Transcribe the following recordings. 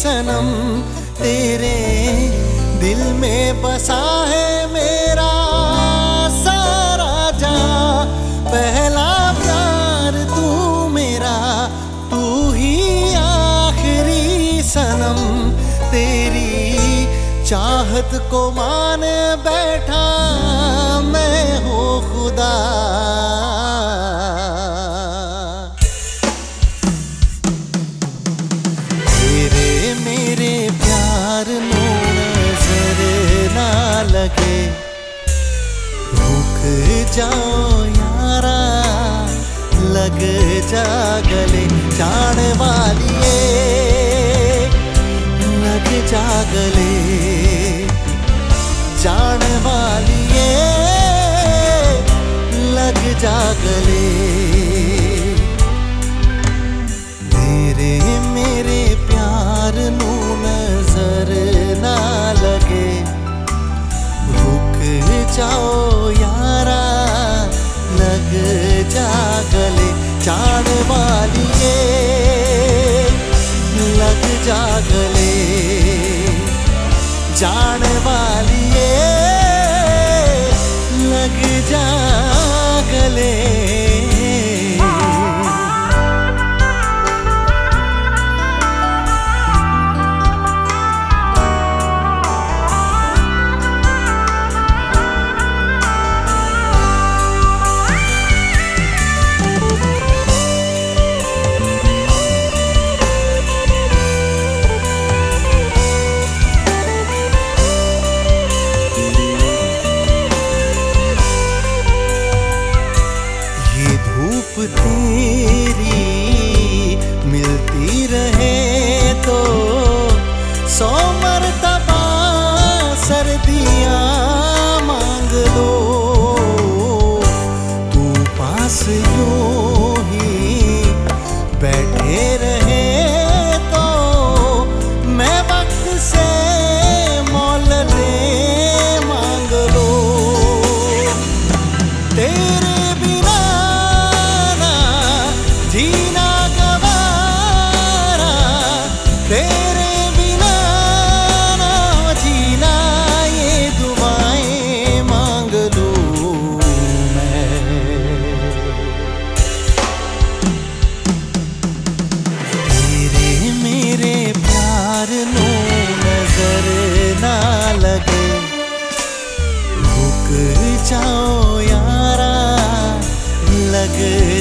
सनम तेरे दिल में बसा है मेरा सारा जा। पहला प्यार तू मेरा, तू ही आखिरी सनम। तेरी चाहत को मान बैठा लगे। रुक जाओ यारा लग जा गले जान वालिए लग जा गले। जाओ यारा लग जा गले चाण वालिए लग जा गले जान वालिए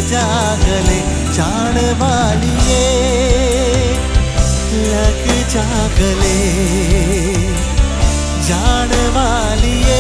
जा गले जान वालिए लग जागले जान वालिए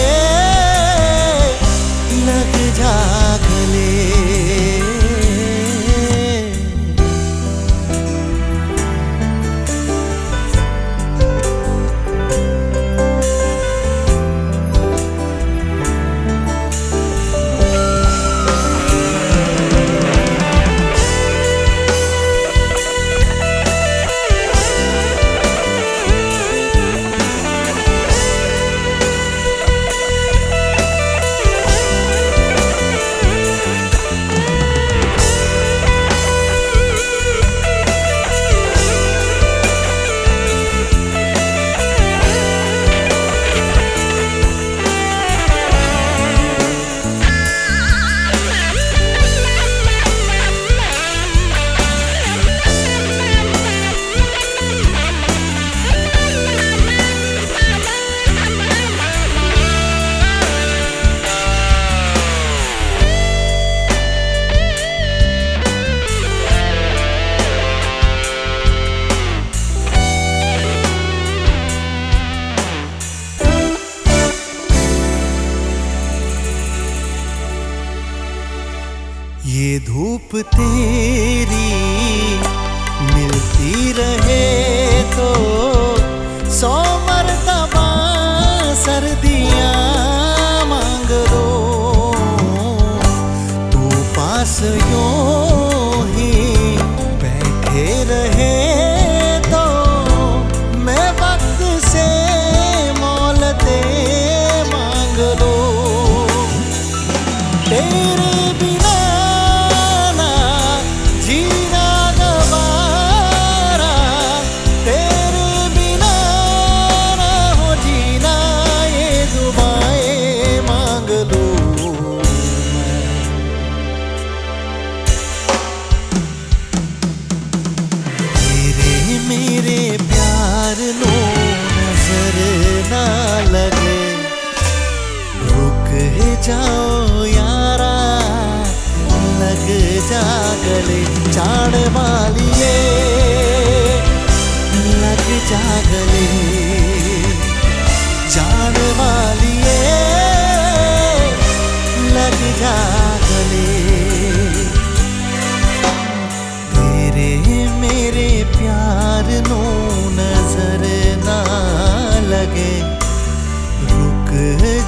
धूप तेरी मिलती रहे।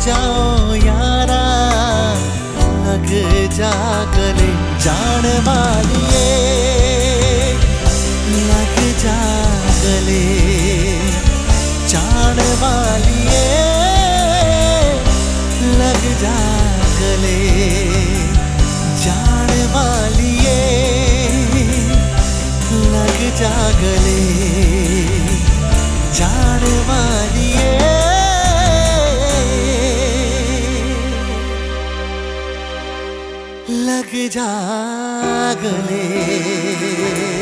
जाओ यारा लग जा गले जान वालिए लग जा गले जान वालिए लग जा गले जान वालिए लग जा गले लग जा गले